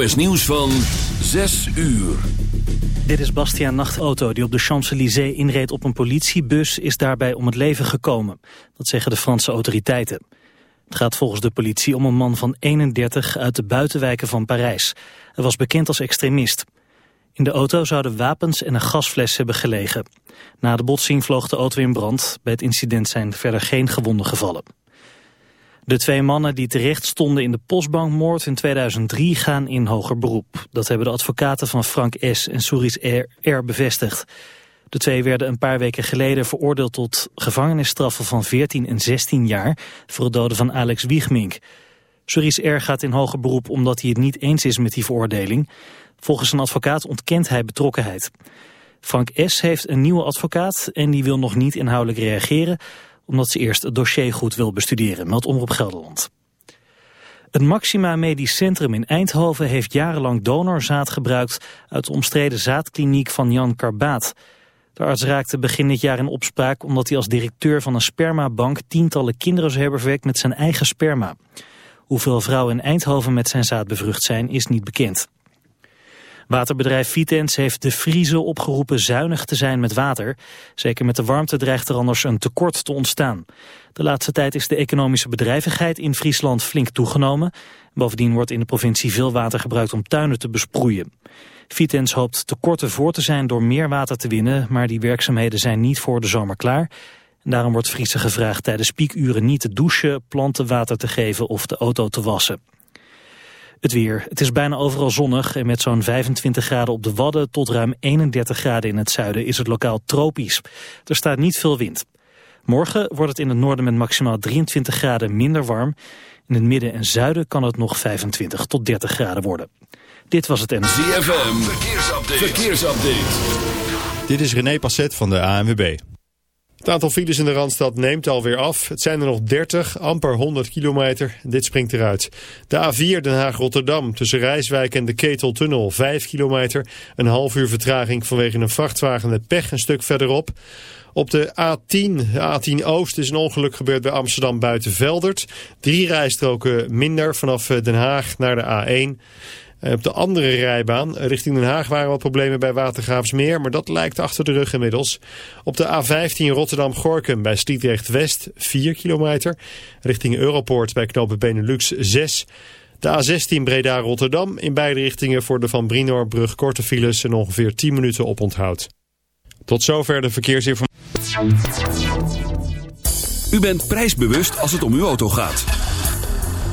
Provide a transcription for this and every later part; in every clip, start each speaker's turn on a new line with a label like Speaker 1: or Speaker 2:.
Speaker 1: NOS Nieuws van 6 uur.
Speaker 2: Dit is Bastiaan Nachtauto die op de Champs-Élysées inreed op een politiebus is daarbij om het leven gekomen. Dat zeggen de Franse autoriteiten. Het gaat volgens de politie om een man van 31 uit de buitenwijken van Parijs. Hij was bekend als extremist. In de auto zouden wapens en een gasfles hebben gelegen. Na de botsing vloog de auto in brand. Bij het incident zijn verder geen gewonden gevallen. De twee mannen die terecht stonden in de postbankmoord in 2003 gaan in hoger beroep. Dat hebben de advocaten van Frank S. en Souris R. bevestigd. De twee werden een paar weken geleden veroordeeld tot gevangenisstraffen van 14 en 16 jaar voor het doden van Alex Wiegmink. Souris R. gaat in hoger beroep omdat hij het niet eens is met die veroordeling. Volgens een advocaat ontkent hij betrokkenheid. Frank S. heeft een nieuwe advocaat en die wil nog niet inhoudelijk reageren omdat ze eerst het dossier goed wil bestuderen, meldt Omroep Gelderland. Het Maxima Medisch Centrum in Eindhoven heeft jarenlang donorzaad gebruikt uit de omstreden zaadkliniek van Jan Karbaat. De arts raakte begin dit jaar in opspraak omdat hij als directeur van een spermabank tientallen kinderen zou hebben verwekt met zijn eigen sperma. Hoeveel vrouwen in Eindhoven met zijn zaad bevrucht zijn is niet bekend. Waterbedrijf Vitens heeft de Friese opgeroepen zuinig te zijn met water. Zeker met de warmte dreigt er anders een tekort te ontstaan. De laatste tijd is de economische bedrijvigheid in Friesland flink toegenomen. Bovendien wordt in de provincie veel water gebruikt om tuinen te besproeien. Vitens hoopt tekorten voor te zijn door meer water te winnen, maar die werkzaamheden zijn niet voor de zomer klaar. Daarom wordt Friese gevraagd tijdens piekuren niet te douchen, planten water te geven of de auto te wassen. Het weer. Het is bijna overal zonnig en met zo'n 25 graden op de Wadden tot ruim 31 graden in het zuiden is het lokaal tropisch. Er staat niet veel wind. Morgen wordt het in het noorden met maximaal 23 graden minder warm. In het midden en zuiden kan het nog 25 tot 30 graden worden. Dit was het en...
Speaker 1: ZFM. Verkeersupdate. Verkeersupdate.
Speaker 3: Dit is René Passet van de ANWB. Het aantal files in de Randstad neemt alweer af. Het zijn er nog 30, amper 100 kilometer. Dit springt eruit. De A4 Den Haag-Rotterdam tussen Rijswijk en de Keteltunnel 5 kilometer. Een half uur vertraging vanwege een vrachtwagen met pech een stuk verderop. Op de A10, A10 Oost, is een ongeluk gebeurd bij Amsterdam Buitenveldert. Drie rijstroken minder vanaf Den Haag naar de A1. Eh, op de andere rijbaan eh, richting Den Haag waren wat problemen bij Watergraafsmeer, maar dat lijkt achter de rug inmiddels. Op de A15 Rotterdam-Gorkum bij Sliedrecht-West 4 kilometer. Richting Europoort bij knopen Benelux 6 de A16 Breda-Rotterdam in beide richtingen voor de Van Brinoorbrug korte files en ongeveer 10 minuten op onthoud. Tot zover de verkeersinformatie.
Speaker 1: U bent prijsbewust als het om uw auto gaat.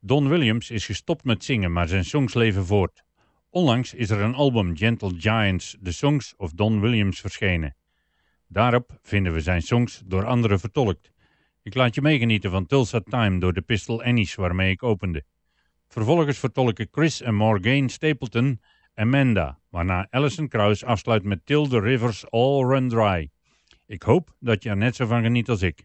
Speaker 4: Don Williams is gestopt met zingen, maar zijn songs leven voort. Onlangs is er een album Gentle Giants, The Songs of Don Williams verschenen. Daarop vinden we zijn songs door anderen vertolkt. Ik laat je meegenieten van Tulsa Time door de Pistol Annies waarmee ik opende. Vervolgens vertolken Chris en Morgane Stapleton Amanda, waarna Alison Krauss afsluit met Till the Rivers All Run Dry. Ik hoop dat je er net zo van geniet als ik.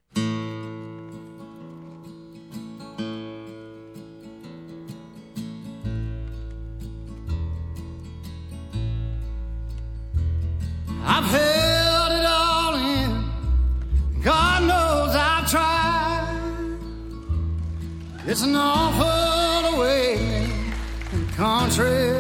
Speaker 5: It's an awful way in country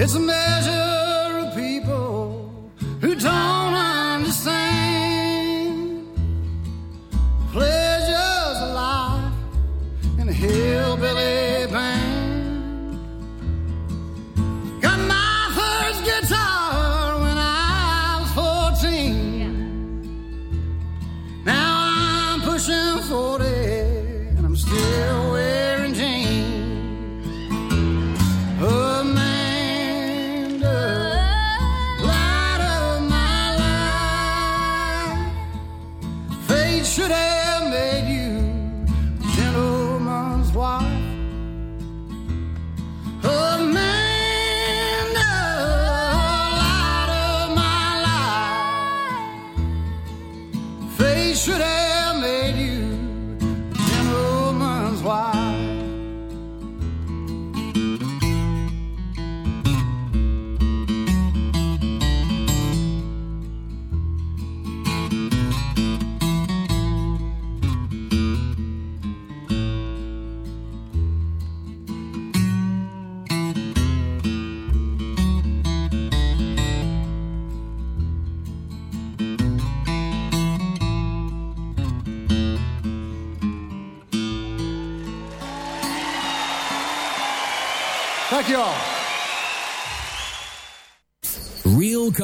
Speaker 5: It's a measure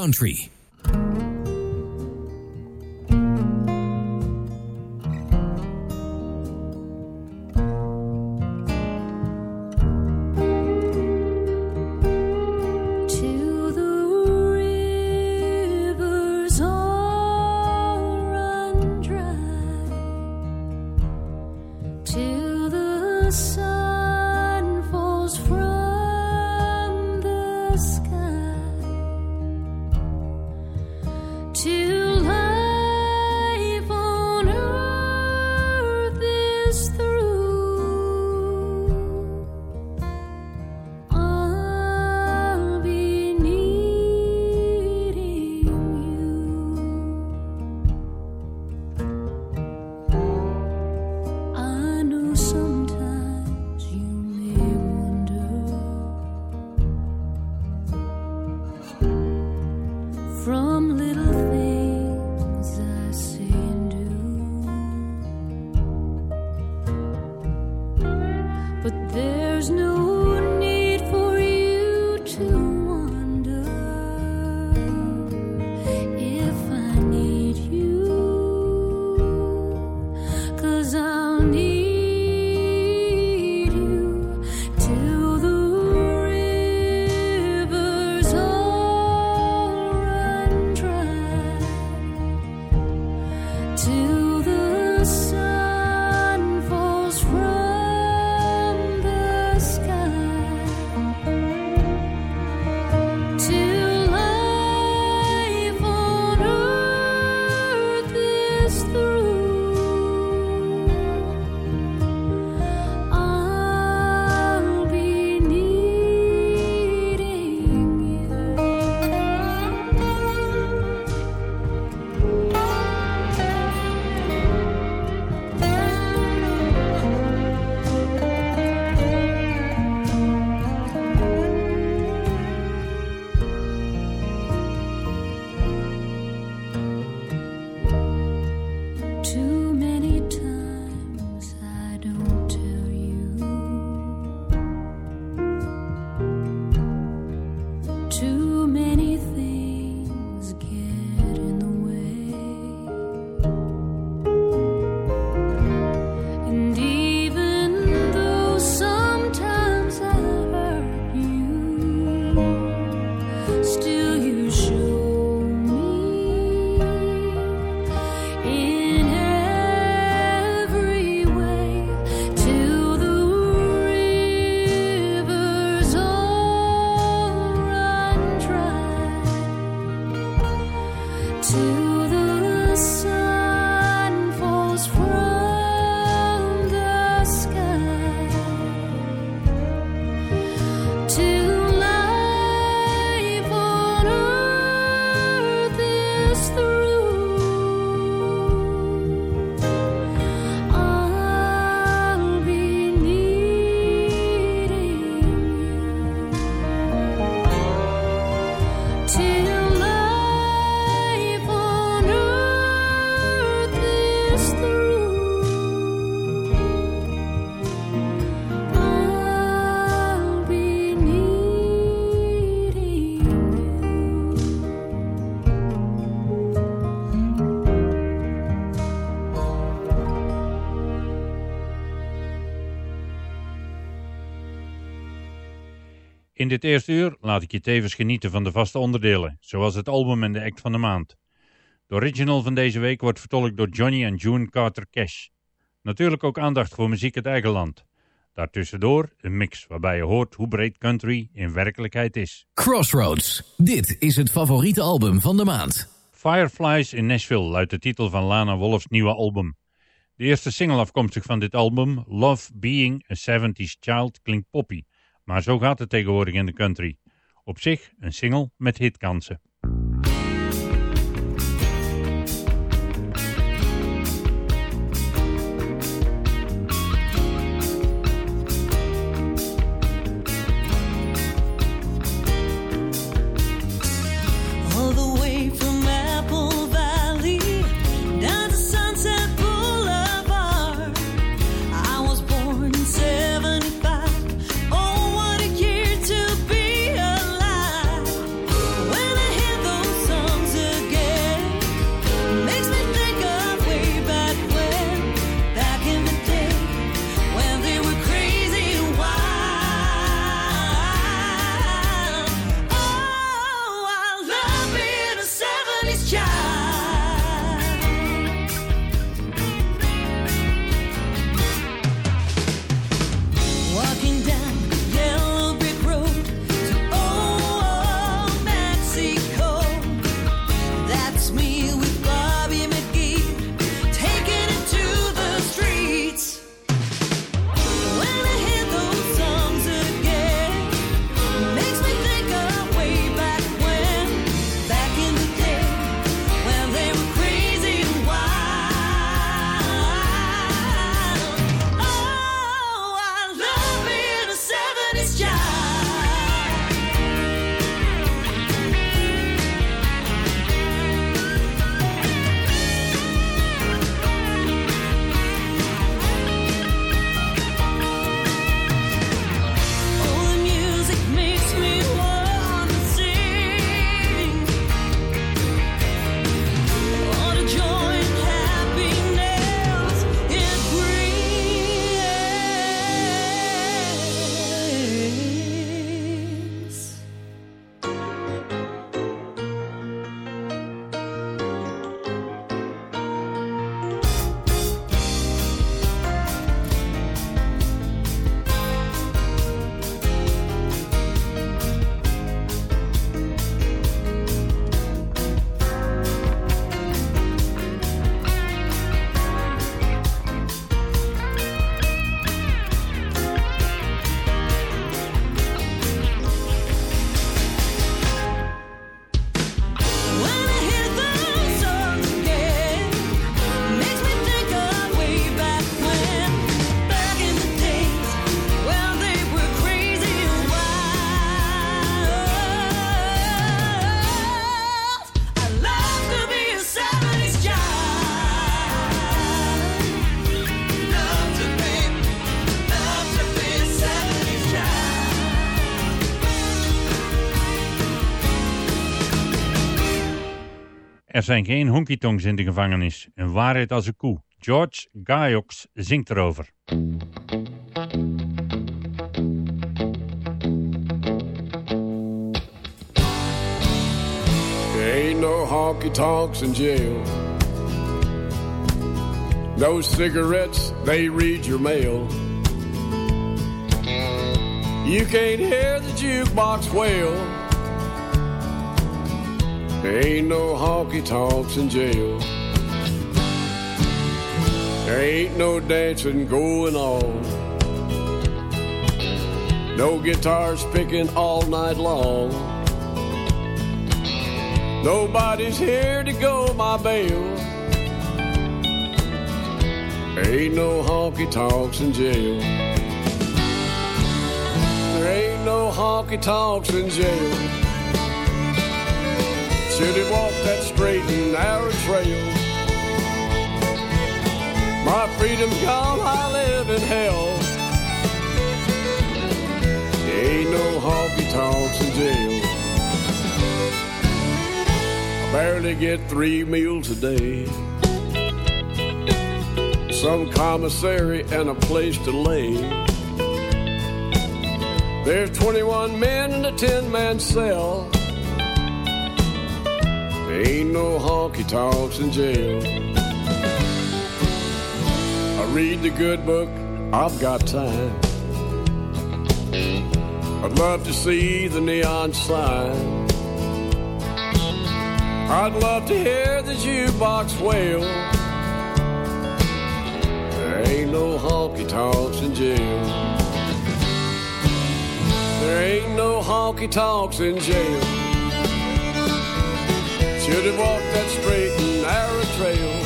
Speaker 6: Country.
Speaker 4: In dit eerste uur laat ik je tevens genieten van de vaste onderdelen, zoals het album en de act van de maand. De original van deze week wordt vertolkt door Johnny en June Carter Cash. Natuurlijk ook aandacht voor muziek uit eigen land. Daartussendoor een mix waarbij je hoort hoe breed country in werkelijkheid is.
Speaker 6: Crossroads. Dit is het favoriete album van de maand.
Speaker 4: Fireflies in Nashville luidt de titel van Lana Wolf's nieuwe album. De eerste single afkomstig van dit album, Love Being a 70s Child, klinkt poppy. Maar zo gaat het tegenwoordig in de country. Op zich een single met hitkansen. Zijn geen honky-tonks in de gevangenis. Een waarheid als een koe. George Gaiox zingt erover.
Speaker 7: There ain't no honky tonks in jail. No cigarettes, they read your mail. You can't hear the jukebox wail. There ain't no honky tonks in jail. There ain't no dancing going on. No guitars picking all night long. Nobody's here to go my bail. Ain't no honky tonks in jail. There ain't no honky tonks in jail. Should have walked that straight and narrow trail. My freedom's gone, I live in hell. Ain't no honky tonks in jail. I barely get three meals a day. Some commissary and a place to lay. There's 21 men in a 10 man cell. Ain't no honky tonks in jail. I read the good book, I've got time. I'd love to see the neon sign. I'd love to hear the jukebox wail. There ain't no honky tonks in jail. There ain't no honky tonks in jail. Should have walked that straight and narrow trail.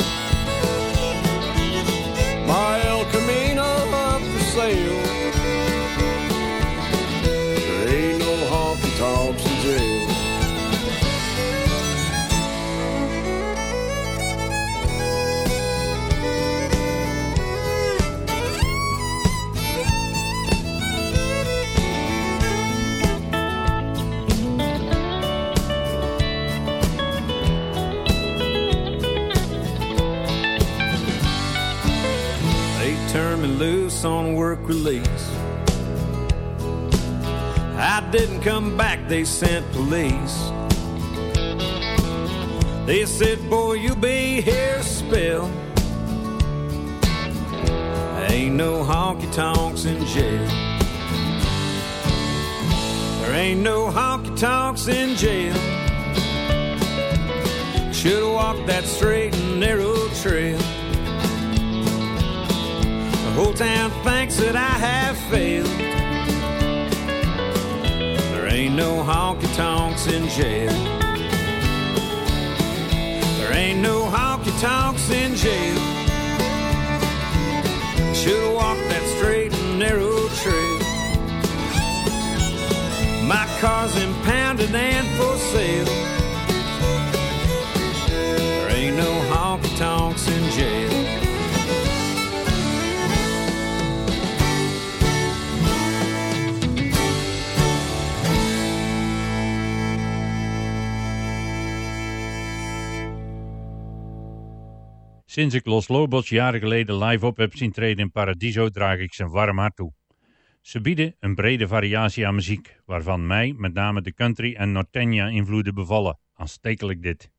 Speaker 8: Come back, they sent police. They said, Boy, you'll be here a spell. Ain't no honky tonks in jail. There ain't no honky tonks in jail. Should've walked that straight and narrow trail. The whole town thinks that I have failed. Ain't no honky tonks in jail. There ain't no honky tonks in jail. Should've walked that straight and narrow trail. My car's impounded and for sale.
Speaker 4: Sinds ik Los Lobos jaren geleden live op heb zien treden in Paradiso draag ik zijn warm hart toe. Ze bieden een brede variatie aan muziek, waarvan mij met name de country en norteña invloeden bevallen. Aanstekelijk dit.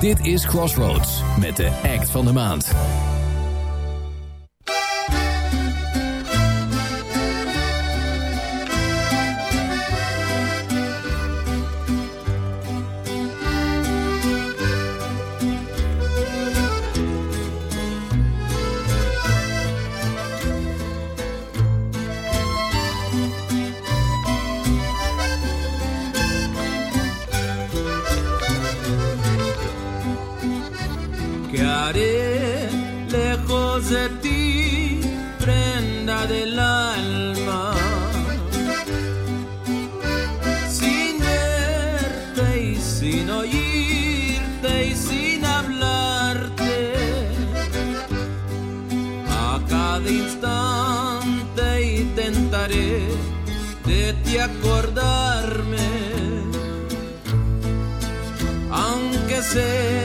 Speaker 9: Dit is Crossroads met de act van de maand.
Speaker 10: Acordarme aunque sea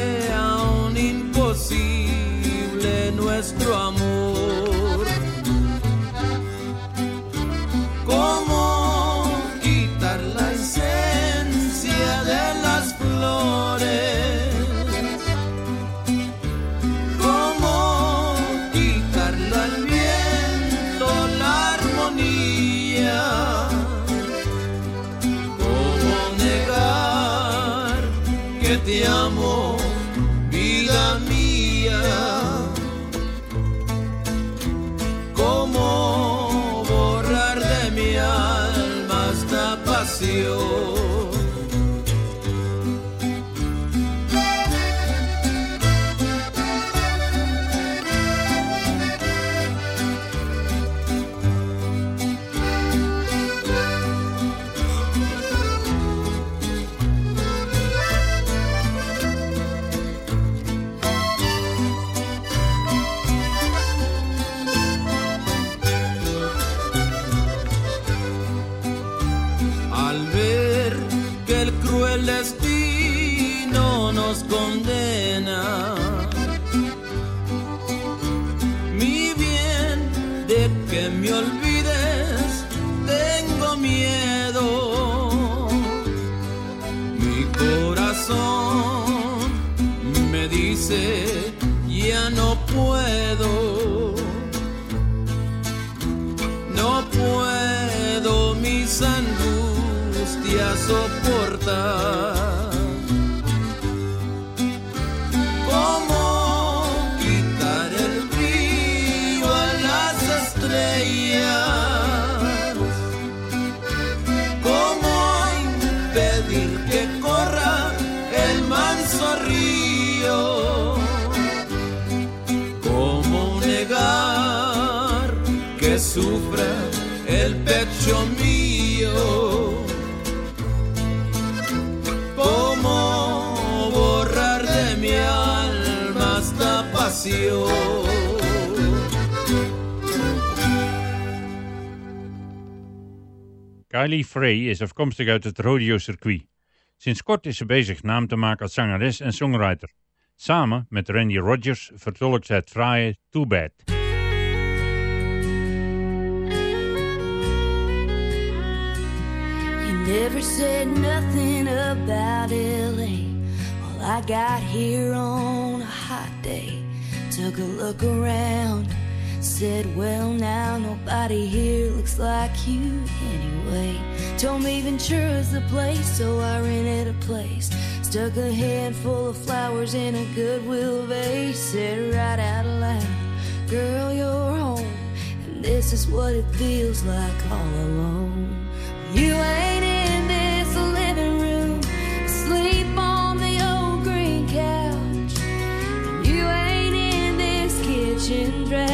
Speaker 4: Frey is afkomstig uit het rodeo-circuit. Sinds kort is ze bezig naam te maken als zangeres en songwriter. Samen met Randy Rogers vertolkt ze het fraaie Too Bad.
Speaker 11: You never said nothing about LA. Well, I got here on a hot day. Took a look around. Said, well, now nobody here looks like you anyway. Told me Ventura's the place, so I rented a place. Stuck a handful of flowers in a Goodwill vase. Said right out loud, girl, you're home. And this is what it feels like all alone. You ain't in this living room, asleep on the old green couch. And you ain't in this kitchen, dragging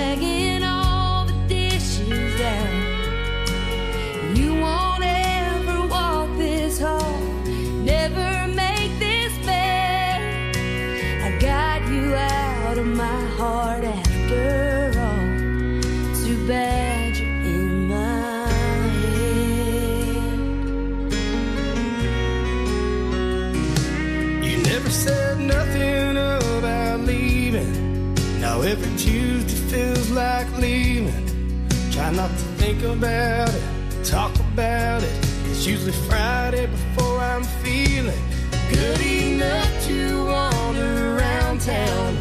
Speaker 12: think about it, talk about it. It's usually Friday before I'm feeling good enough to wander around town.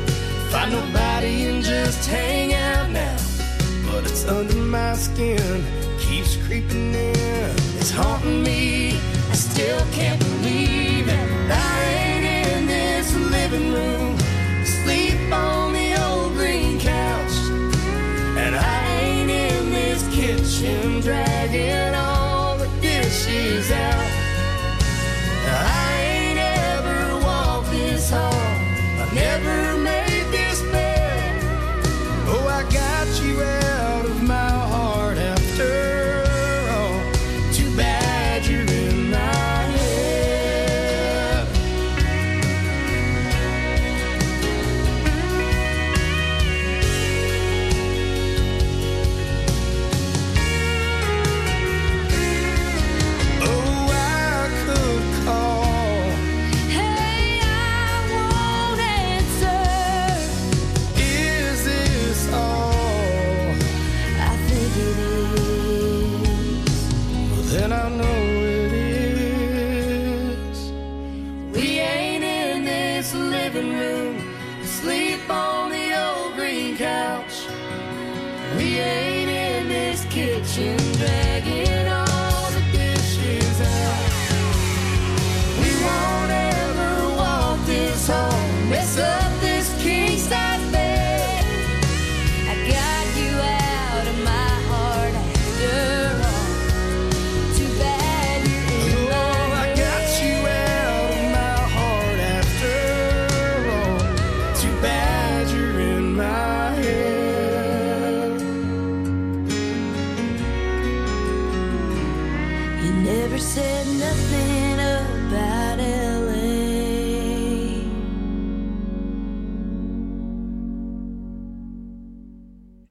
Speaker 12: Find nobody and just hang out now. But it's under my skin, keeps creeping in. It's haunting me. I still can't believe it. I ain't in this living room, kitchen, dragging all the dishes out.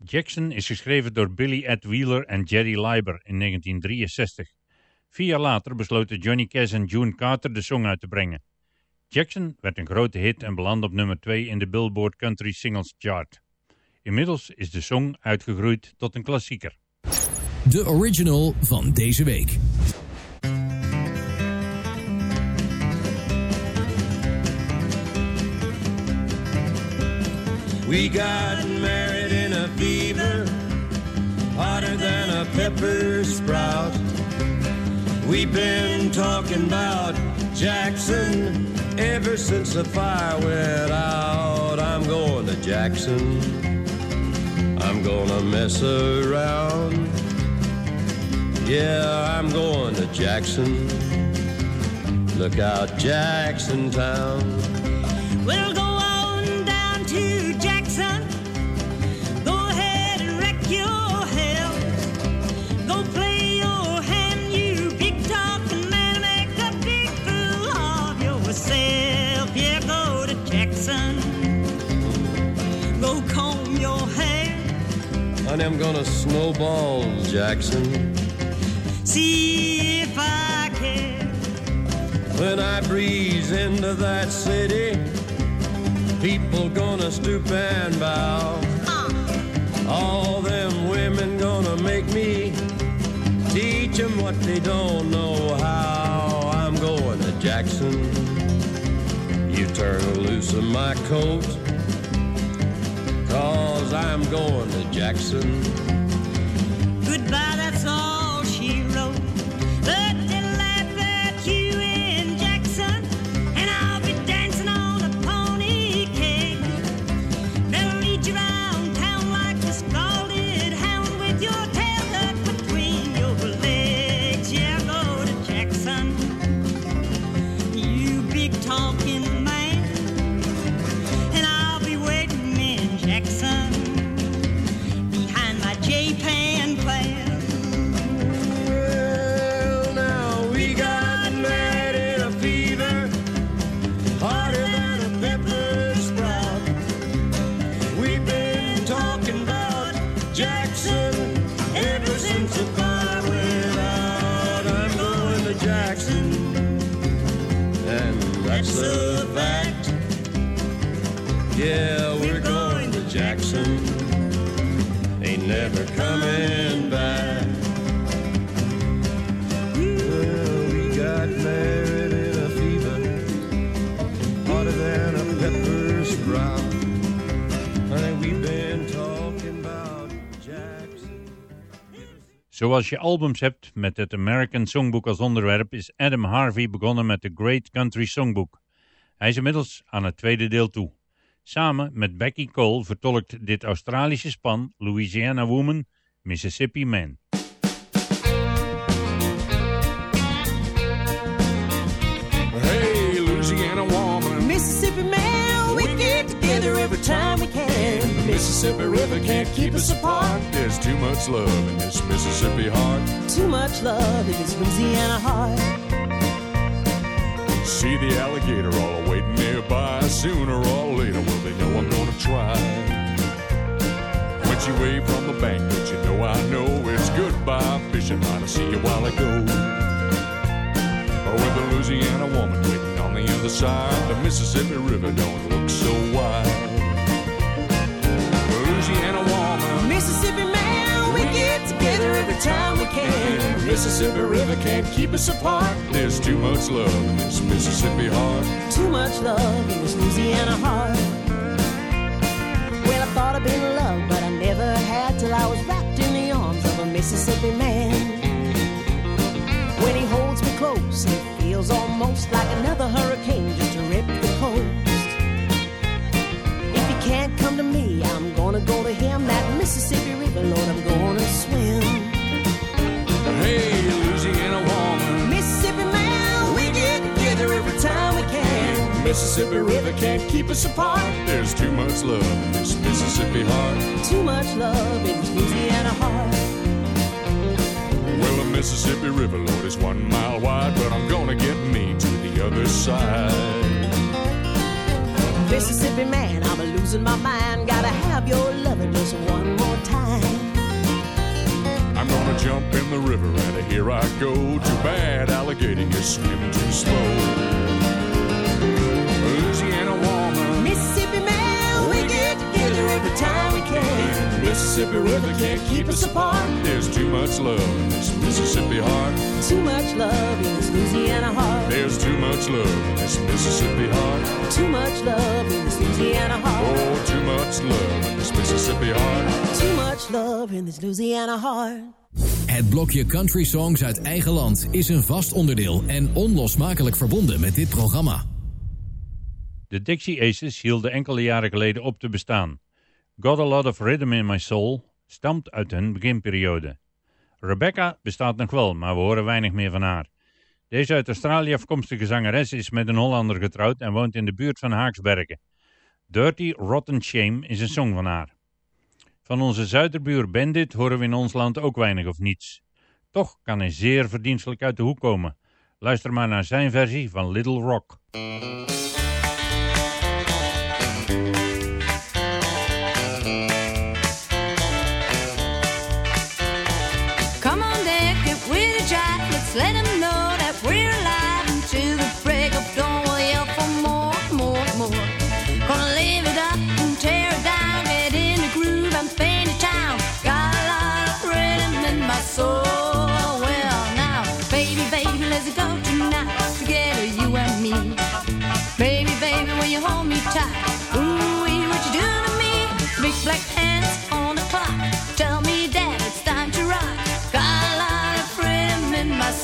Speaker 4: Jackson is geschreven door Billy Ed Wheeler en Jerry Leiber in 1963. Vier jaar later besloten Johnny Cash en June Carter de song uit te brengen. Jackson werd een grote hit en belandde op nummer 2 in de Billboard Country Singles Chart. Inmiddels is de song uitgegroeid tot een klassieker.
Speaker 13: De original van deze week.
Speaker 14: We got married pepper sprout. We've been talking about Jackson ever since the fire went out. I'm going to Jackson. I'm gonna mess around. Yeah, I'm going to Jackson. Look out, Jackson Town.
Speaker 15: We'll go
Speaker 14: Honey, I'm gonna snowball Jackson.
Speaker 15: See if I can.
Speaker 14: When I breeze into that city, people gonna stoop and bow. Uh. All them women gonna make me teach 'em what they don't know how. I'm going to Jackson. You turn loose of my coat, cause I'm going to Jackson.
Speaker 15: Goodbye,
Speaker 4: Zoals je albums hebt met het American Songbook als onderwerp is Adam Harvey begonnen met The Great Country Songbook. Hij is inmiddels aan het tweede deel toe. Samen met Becky Cole vertolkt dit Australische span Louisiana Woman, Mississippi Man.
Speaker 16: Mississippi River can't keep us apart. There's too much love in this Mississippi heart.
Speaker 15: Too much love in this Louisiana heart.
Speaker 16: See the alligator all waiting nearby. Sooner or later, well, they know I'm gonna try. When she waved from the bank, but you know I know it's goodbye fishing. Might I see you while I go? With a Louisiana woman waiting on the other side, the Mississippi River don't look so wide. Louisiana woman,
Speaker 15: Mississippi man, we get together every time we can.
Speaker 16: Mississippi River can't keep us apart. There's too much love in this Mississippi heart.
Speaker 15: Too much love in this Louisiana heart. Well, I thought I'd been in love, but I never had till I was wrapped in the arms of a Mississippi man. When he holds me close, it feels almost like another hurricane just gonna go to him. That Mississippi River, Lord, I'm gonna swim.
Speaker 16: Hey, Louisiana woman.
Speaker 15: Mississippi man, we get together every time we can.
Speaker 16: Mississippi River can't keep us apart. There's too much love in this Mississippi heart.
Speaker 15: Too much love in this Louisiana heart.
Speaker 16: Well, the Mississippi River, Lord, is one mile wide, but I'm gonna get me to the other side.
Speaker 15: Mississippi man, I'm losing my mind. Gotta have your loving just one more time.
Speaker 16: I'm gonna jump in the river and here I go. Too bad alligator, you swim too slow.
Speaker 15: Every time we can.
Speaker 16: Mississippi River can't keep us apart. There's too much love in this Mississippi heart.
Speaker 15: Too much love in this Louisiana heart.
Speaker 16: There's too much
Speaker 7: much love in this Mississippi heart.
Speaker 15: Too much love in this Louisiana heart.
Speaker 7: Oh, too much love in this Mississippi heart.
Speaker 15: Too much love in this Louisiana heart.
Speaker 6: Het blokje country songs uit eigen land is een vast onderdeel en onlosmakelijk verbonden met dit programma.
Speaker 4: De Dixie Aces hielden enkele jaren geleden op te bestaan. Got a Lot of Rhythm in My Soul stamt uit hun beginperiode. Rebecca bestaat nog wel, maar we horen weinig meer van haar. Deze uit Australië afkomstige zangeres is met een Hollander getrouwd en woont in de buurt van Haaksbergen. Dirty Rotten Shame is een song van haar. Van onze zuiderbuur Bandit horen we in ons land ook weinig of niets. Toch kan hij zeer verdienstelijk uit de hoek komen. Luister maar naar zijn versie van Little Rock.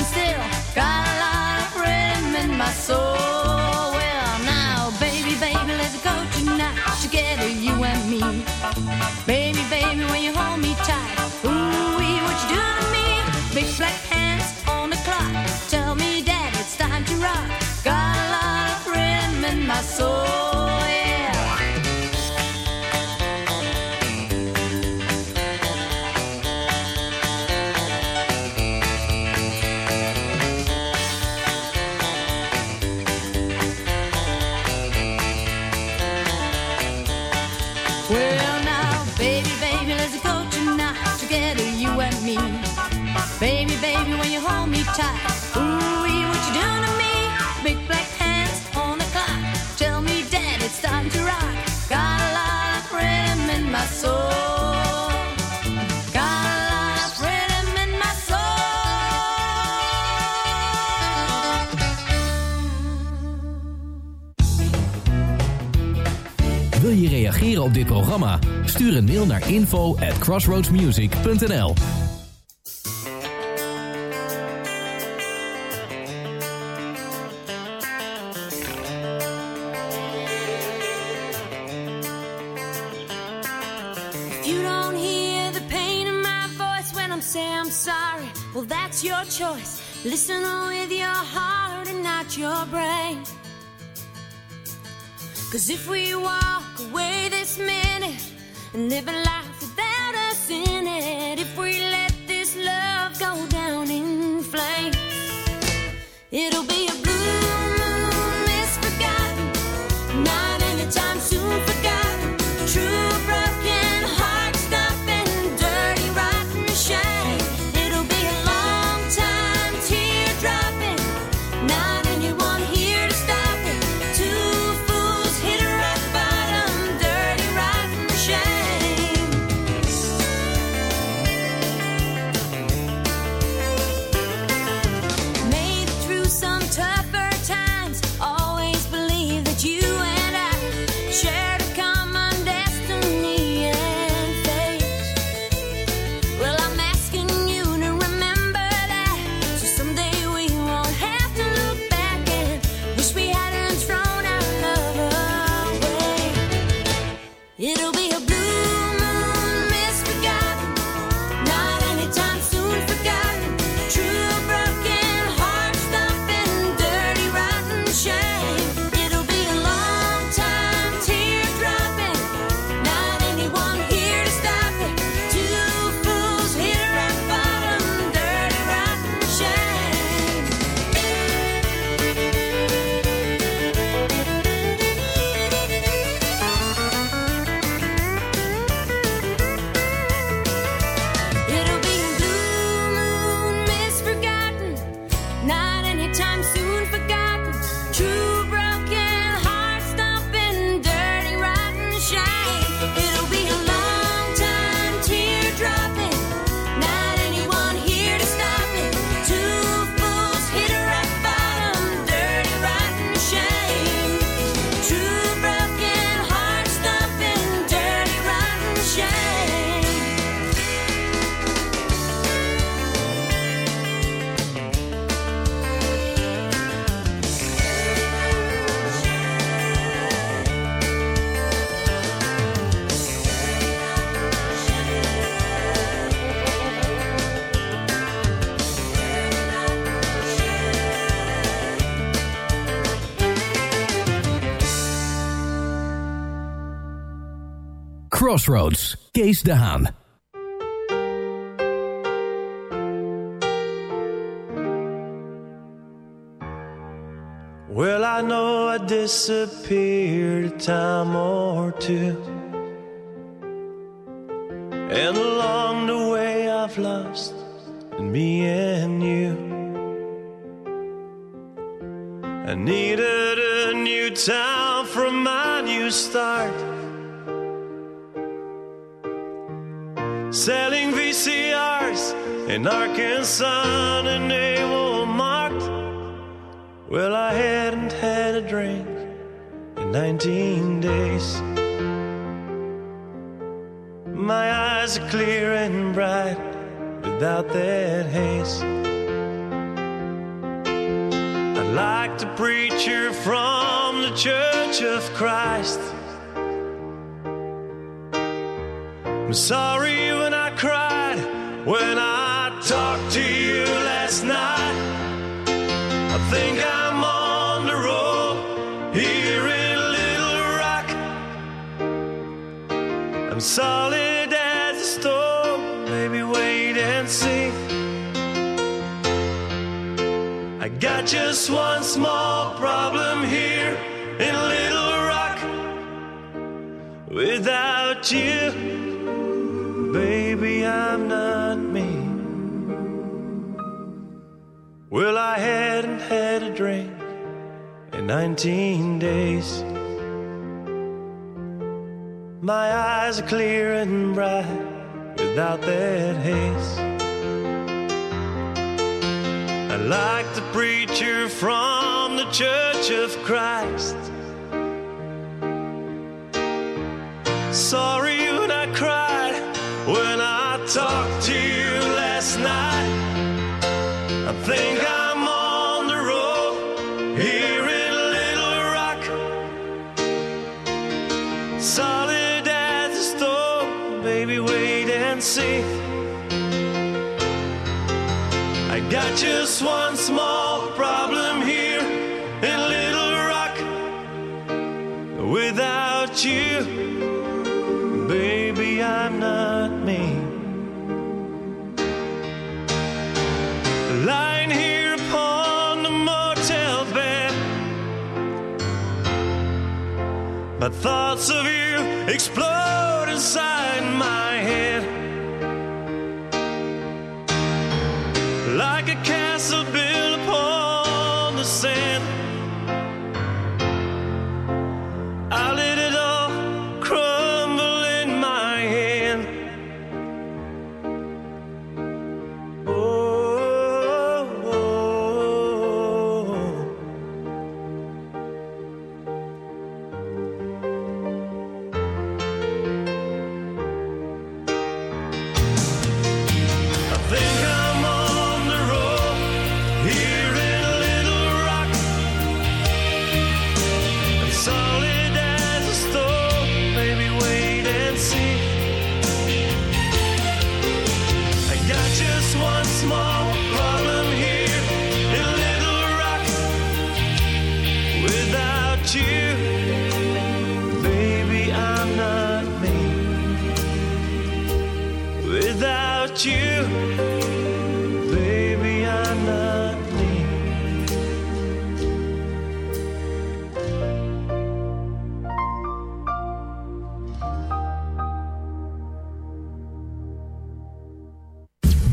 Speaker 11: still. Got a lot of rhythm in my soul.
Speaker 6: Op dit programma? Stuur een mail naar info at crossroadsmusic.nl
Speaker 11: If you don't hear the pain in my voice when I'm saying I'm sorry, well, that's your choice. Listen with your heart and not your brain. Cause if we walk away this minute a life
Speaker 6: Crossroads, Kees de Haan.
Speaker 17: Well, I know I disappeared a time or two. And along the way, I've lost me and you. I needed a new town for my new start. In Arkansas and they were marked. Well, I hadn't had a drink in 19 days. My eyes are clear and bright without that haze. I'd like to preach preacher from the Church of Christ. I'm sorry when I cried when I got just one small problem here in Little Rock. Without you, baby, I'm not me. Well, I hadn't had a drink in 19 days. My eyes are clear and bright without that haze. Like the preacher from the Church of Christ. Sorry when I cried when I talked to you last night. Just one small problem here in Little Rock. Without you, baby, I'm not me. Lying here upon the motel bed, my thoughts of you explode inside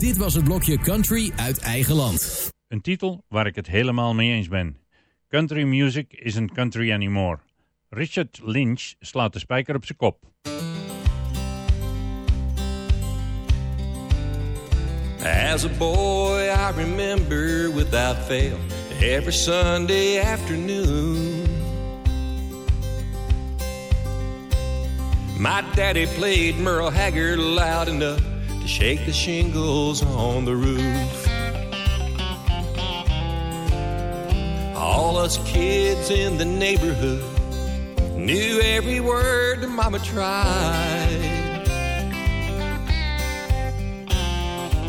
Speaker 6: Dit was het blokje Country uit eigen land.
Speaker 4: Een titel waar ik het helemaal mee eens ben. Country music isn't country anymore. Richard Lynch slaat de spijker op zijn kop.
Speaker 18: As a boy, I remember without fail every Sunday afternoon. My daddy played Merle Haggard loud enough shake the shingles on the roof. All us kids in the neighborhood knew every word Mama tried.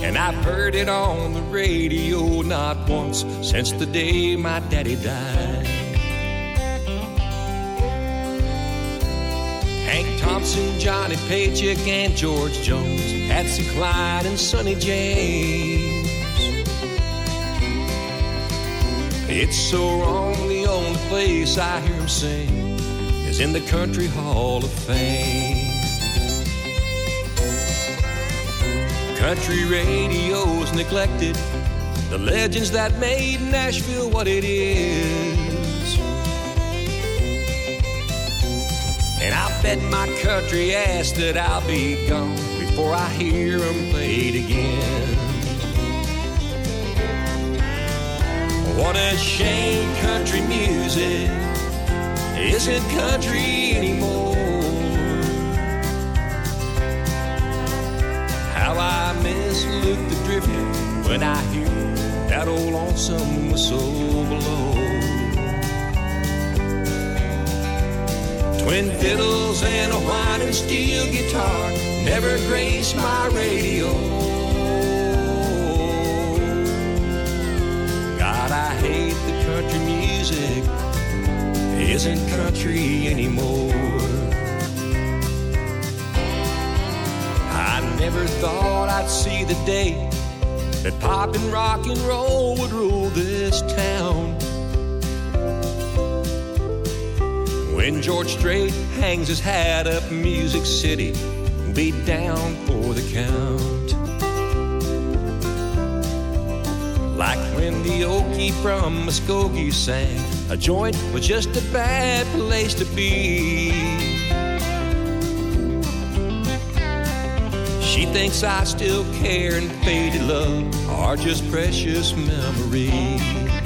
Speaker 18: And I've heard it on the radio not once since the day my daddy died. Thompson, Johnny Paycheck, and George Jones, Patsy Cline, and Sonny James. It's so wrong, the only place I hear him sing is in the Country Hall of Fame. Country radio's neglected, the legends that made Nashville what it is. And I bet my country ass that I'll be gone before I hear them played again. What a shame country music isn't country anymore. Fiddles and a whining steel guitar never graced my radio. God, I hate the country music isn't country anymore. I never thought I'd see the day that pop and rock and roll would rule this town. When George Strait hangs his hat up, Music City will be down for the count. Like when the Okie from Muskogee sang, a joint was just a bad place to be. She thinks I still care and faded love are just precious memories.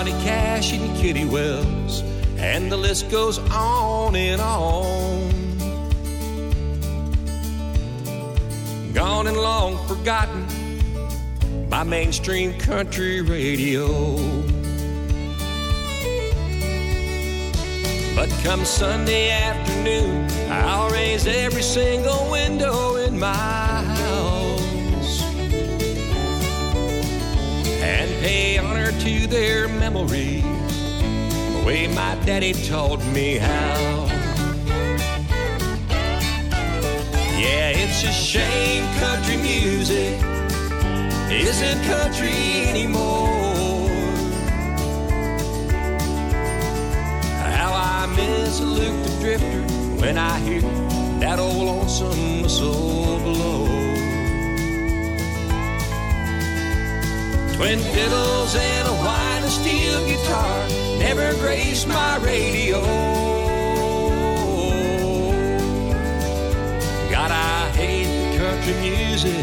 Speaker 18: Johnny Cash, and Kitty Wells, and the list goes on and on. Gone and long forgotten by mainstream country radio. But come Sunday afternoon, I'll raise every single window in my pay honor to their memories the way my daddy taught me how. Yeah, it's a shame country music isn't country anymore. How I miss Luke the Drifter when I hear that old lonesome whistle blow. Twin fiddles and a wine and steel guitar never graced my radio. God, I hate the country music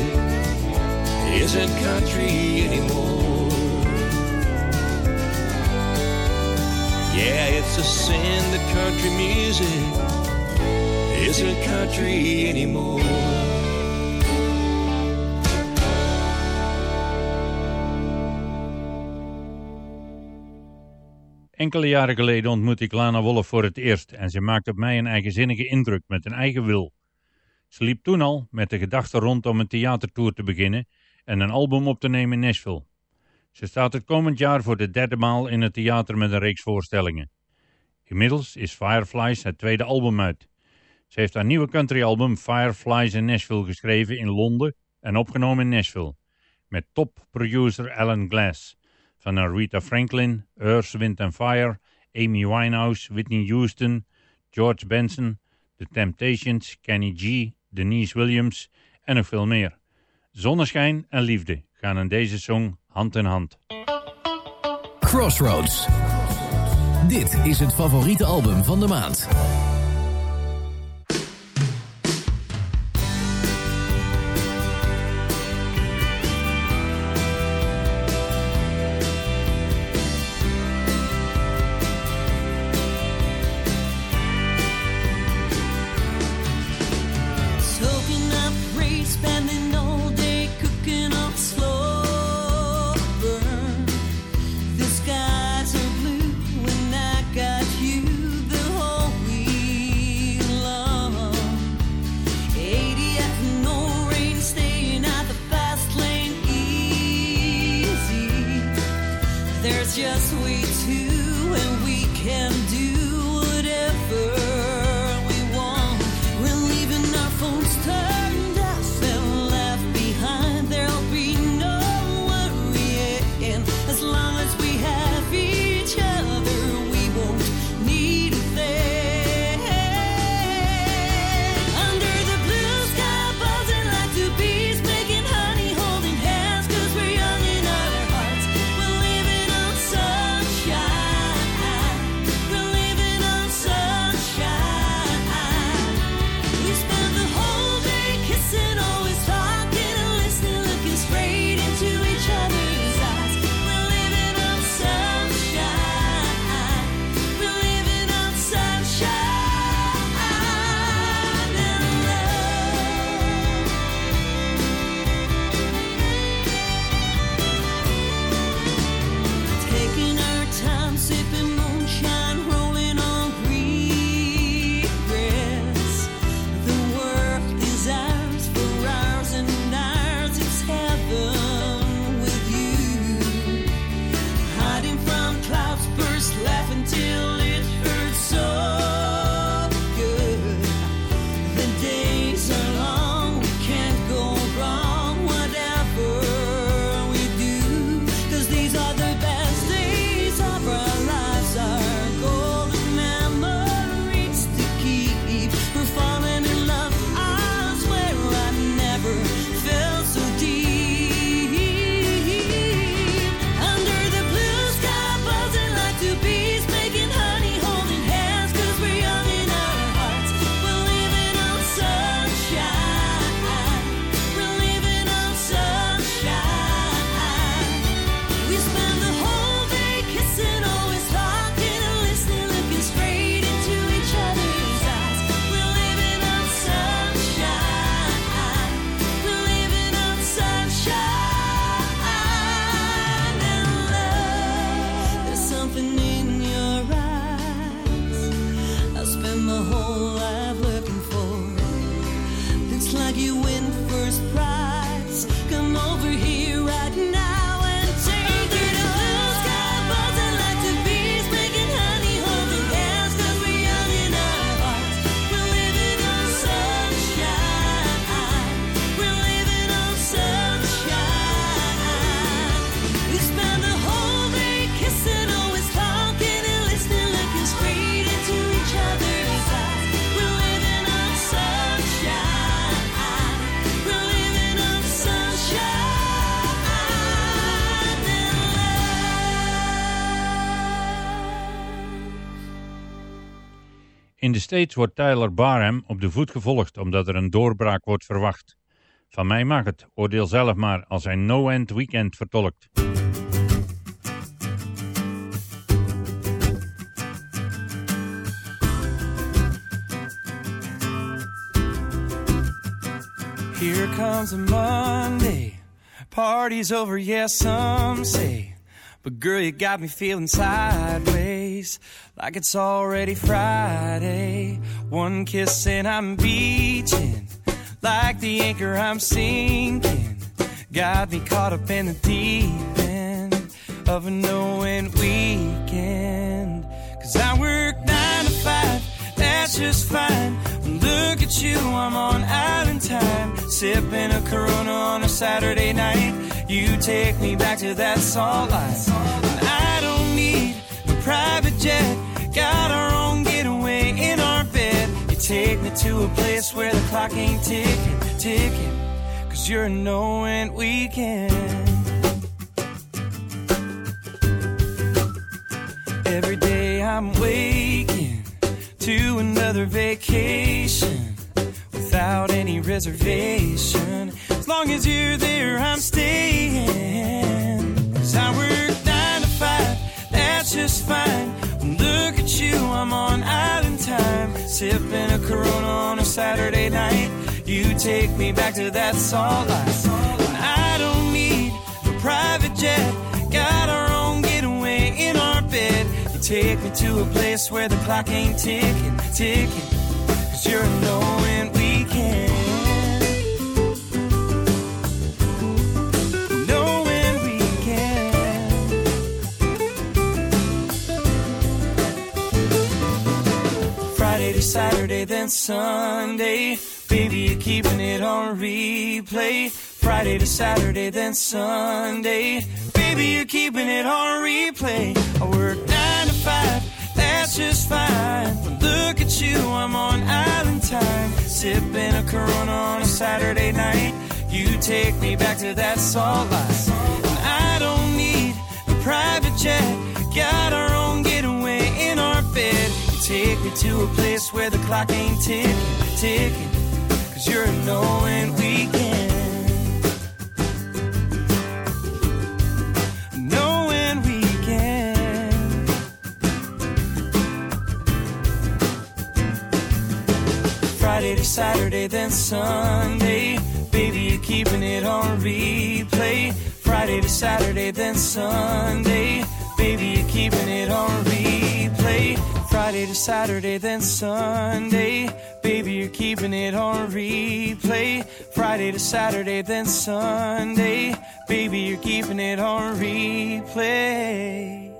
Speaker 18: isn't country anymore. Yeah, it's a sin that country music isn't country anymore.
Speaker 4: Enkele jaren geleden ontmoette ik Lana Wolf voor het eerst en ze maakte op mij een eigenzinnige indruk met een eigen wil. Ze liep toen al met de gedachte rond om een theatertour te beginnen en een album op te nemen in Nashville. Ze staat het komend jaar voor de derde maal in het theater met een reeks voorstellingen. Inmiddels is Fireflies het tweede album uit. Ze heeft haar nieuwe countryalbum Fireflies in Nashville geschreven in Londen en opgenomen in Nashville. Met topproducer Alan Glass. Van Aretha Franklin, Earth, Wind and Fire, Amy Winehouse, Whitney Houston, George Benson, The Temptations, Kenny G, Denise Williams en nog veel meer. Zonneschijn en liefde gaan in deze song hand in hand.
Speaker 6: Crossroads. Dit is het favoriete album van de maand.
Speaker 4: States wordt Tyler Barham op de voet gevolgd omdat er een doorbraak wordt verwacht. Van mij mag het, oordeel zelf maar als hij No End Weekend vertolkt.
Speaker 19: Here comes a Monday. Party's over, yeah, some say. But girl, you got me feeling sideways. Like it's already Friday. One kiss and I'm beaching. Like the anchor, I'm sinking. Got me caught up in the deep end of a no-end weekend. Cause I work nine to five, that's just fine. Look at you, I'm on island time. Sipping a Corona on a Saturday night. You take me back to that salt life. Private jet. Got our own getaway in our bed. You take me to a place where the clock ain't ticking, ticking. Cause you're a no-end weekend. Every day I'm waking to another vacation without any reservation. As long as you're there, I'm staying. Cause I work nine to five, just fine. Look at you, I'm on island time. Sipping a Corona on a Saturday night. You take me back to that salt life. I don't need a private jet. Got our own getaway in our bed. You take me to a place where the clock ain't ticking, ticking. Cause you're a no-end Saturday, then Sunday. Baby, you're keeping it on replay. Friday to Saturday, then Sunday. Baby, you're keeping it on replay. I work nine to five, that's just fine. But look at you, I'm on island time. Sipping a Corona on a Saturday night. You take me back to that salt life. And I don't need a private jet. Got our own getaway in our bed. Take me to a place where the clock ain't ticking, ticking. Cause you're a no-end weekend. No-end weekend. Friday to Saturday, then Sunday. Baby, you're keeping it on replay. Friday to Saturday, then Sunday. Baby, you're keeping it on replay. Friday to Saturday, then Sunday. Baby, you're keeping it on replay. Friday to Saturday, then Sunday. Baby, you're keeping it on replay.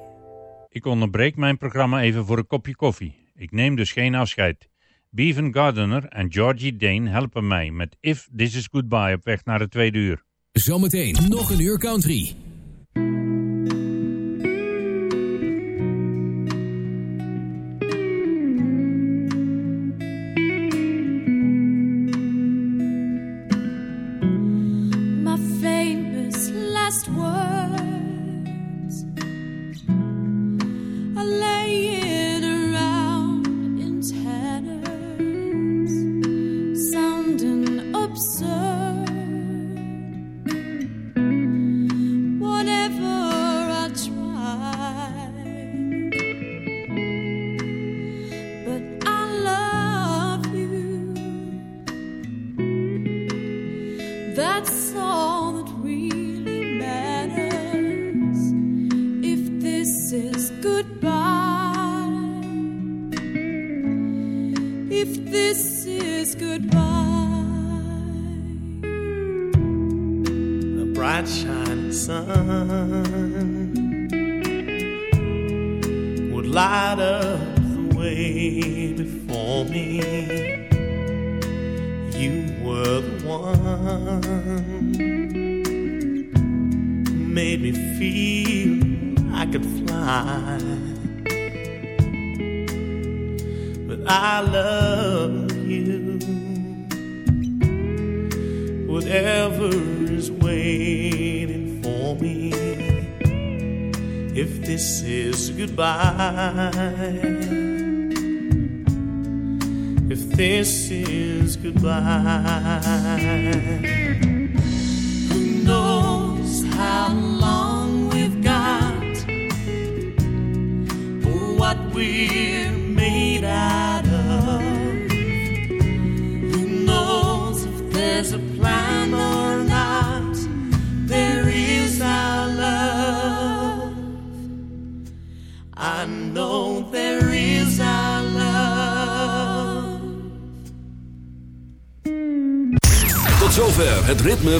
Speaker 4: Ik onderbreek mijn programma even voor een kopje koffie. Ik neem dus geen afscheid. Bevan Gardner en Georgie Dane helpen mij met If This Is Goodbye op weg naar het tweede uur.
Speaker 6: Zometeen nog een uur country.